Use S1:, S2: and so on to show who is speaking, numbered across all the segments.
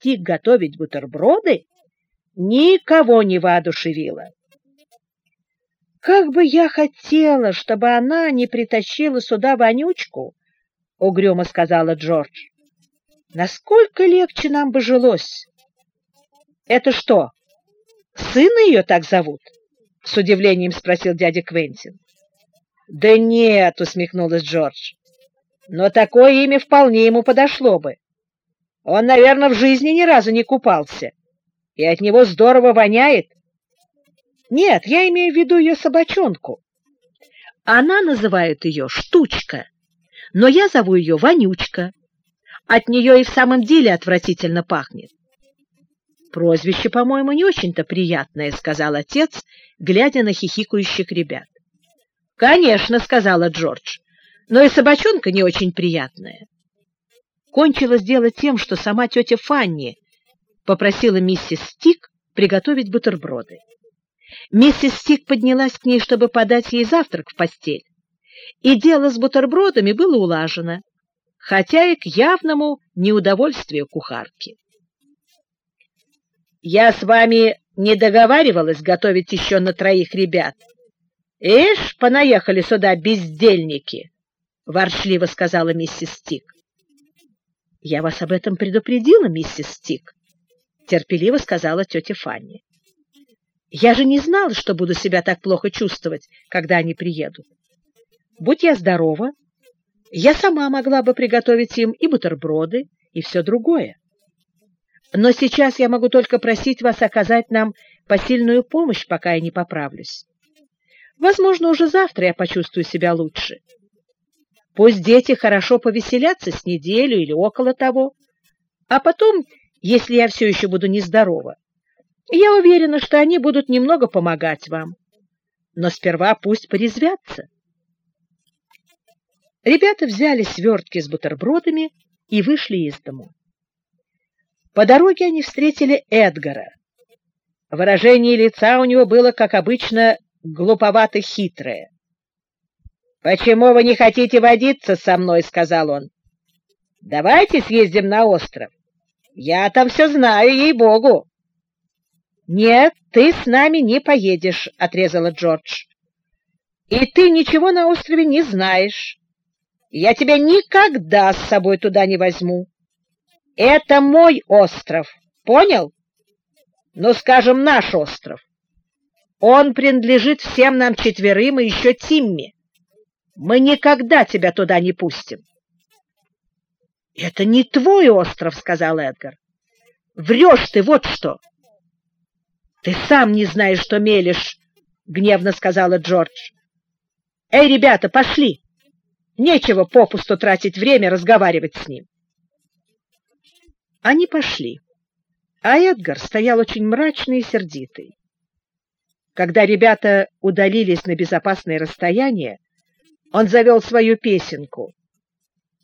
S1: Стик готовить бутерброды, никого не воодушевило. «Как бы я хотела, чтобы она не притащила сюда вонючку!» — угрюмо сказала Джордж. «Насколько легче нам бы жилось!» «Это что, сына ее так зовут?» — с удивлением спросил дядя Квентин. «Да нет!» — усмехнулась Джордж. «Но такое имя вполне ему подошло бы. Он, наверное, в жизни ни разу не купался, и от него здорово воняет». Нет, я имею в виду ее собачонку. Она называет ее Штучка, но я зову ее Вонючка. От нее и в самом деле отвратительно пахнет. Прозвище, по-моему, не очень-то приятное, сказал отец, глядя на хихикающих ребят. Конечно, сказала Джордж, но и собачонка не очень приятная. Кончилось дело тем, что сама тетя Фанни попросила миссис Стик приготовить бутерброды. Миссис Стик поднялась к ней, чтобы подать ей завтрак в постель, и дело с бутербродами было улажено, хотя и к явному неудовольствию кухарки. «Я с вами не договаривалась готовить еще на троих ребят. Ишь, понаехали сюда бездельники!» — воршливо сказала миссис Стик. «Я вас об этом предупредила, миссис Стик», — терпеливо сказала тетя Фанни. Я же не знала, что буду себя так плохо чувствовать, когда они приедут. Будь я здорова, я сама могла бы приготовить им и бутерброды, и все другое. Но сейчас я могу только просить вас оказать нам посильную помощь, пока я не поправлюсь. Возможно, уже завтра я почувствую себя лучше. Пусть дети хорошо повеселятся с неделю или около того, а потом, если я все еще буду нездорова, я уверена, что они будут немного помогать вам. Но сперва пусть порезвятся. Ребята взяли свертки с бутербродами и вышли из дому. По дороге они встретили Эдгара. Выражение лица у него было, как обычно, глуповато-хитрое. «Почему вы не хотите водиться со мной?» — сказал он. «Давайте съездим на остров. Я там все знаю, ей-богу». «Нет, ты с нами не поедешь», — отрезала Джордж. «И ты ничего на острове не знаешь. Я тебя никогда с собой туда не возьму. Это мой остров, понял? Ну, скажем, наш остров. Он принадлежит всем нам четверым и еще Тимми. Мы никогда тебя туда не пустим». «Это не твой остров», — сказал Эдгар. «Врешь ты, вот что!» Ты сам не знаешь, что мелешь, гневно сказала Джордж. Эй, ребята, пошли. Нечего попусту тратить время разговаривать с ним. Они пошли. А Эдгар стоял очень мрачный и сердитый. Когда ребята удалились на безопасное расстояние, он завел свою песенку.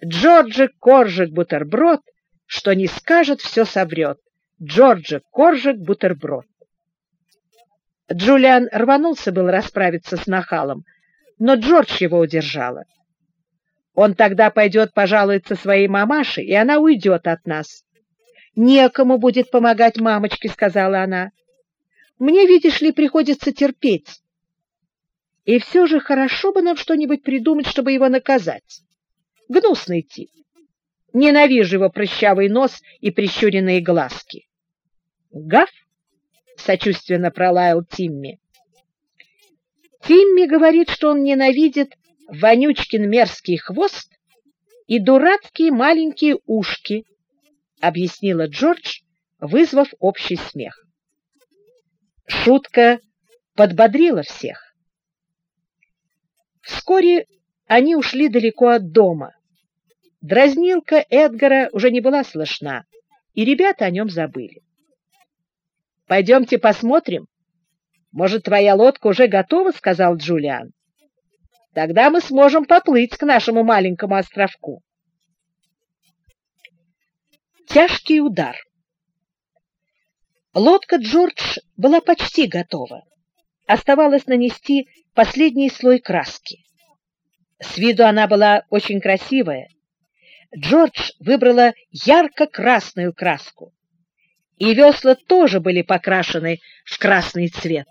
S1: Джорджи Коржик бутерброд, что не скажет, все соврет. Джорджи Коржик бутерброд. Джулиан рванулся был расправиться с нахалом, но Джордж его удержала. Он тогда пойдет пожалуется своей мамаше, и она уйдет от нас. Некому будет помогать мамочке, сказала она. Мне, видишь ли, приходится терпеть. И все же хорошо бы нам что-нибудь придумать, чтобы его наказать. Гнусный тип. Ненавижу его прыщавый нос и прищуренные глазки. Гав! — сочувственно пролаял Тимми. Тимми говорит, что он ненавидит вонючкин мерзкий хвост и дурацкие маленькие ушки, — объяснила Джордж, вызвав общий смех. Шутка подбодрила всех. Вскоре они ушли далеко от дома. Дразнилка Эдгара уже не была слышна, и ребята о нем забыли. Пойдемте посмотрим. Может, твоя лодка уже готова, сказал Джулиан. Тогда мы сможем поплыть к нашему маленькому островку. Тяжкий удар. Лодка Джордж была почти готова. Оставалось нанести последний слой краски. С виду она была очень красивая. Джордж выбрала ярко-красную краску и весла тоже были покрашены в красный цвет.